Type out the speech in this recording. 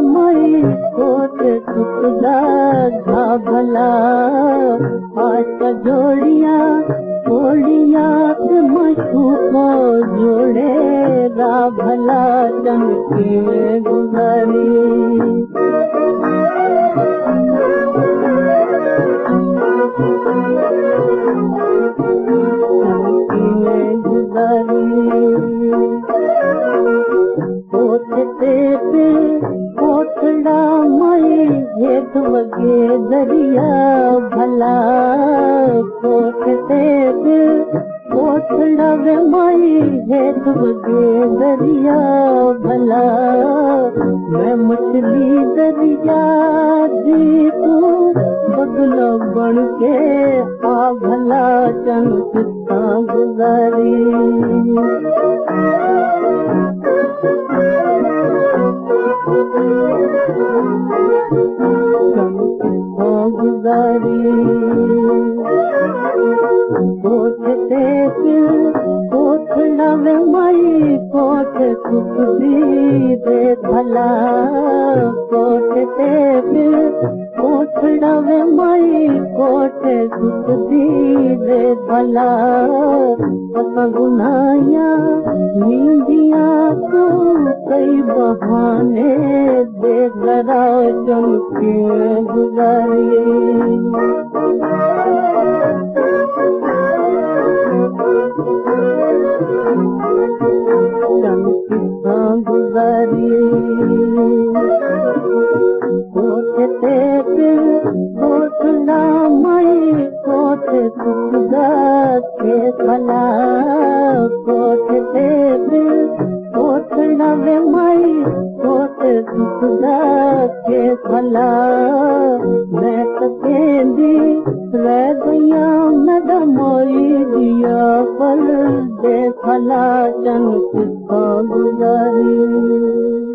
मरी कोट सुखदा घा भला। जोड़िया जोड़िया मशू को जोड़े रा भला। गुजारी कोठड़ा मई हेठ वगे दरिया भला कोठ कोठड़ा वे मई हेठ वगे दरिया भला। मैं मछली दरिया जी तू बगलो बन के आ भला किता गुजारी गुजारी सुखदी दे भला में मई कोठ भला नींदिया तो कई बहाने दे जरा चमके गुजारी मैडम मोई दिया पल दे भला चन किस्सा गुजारी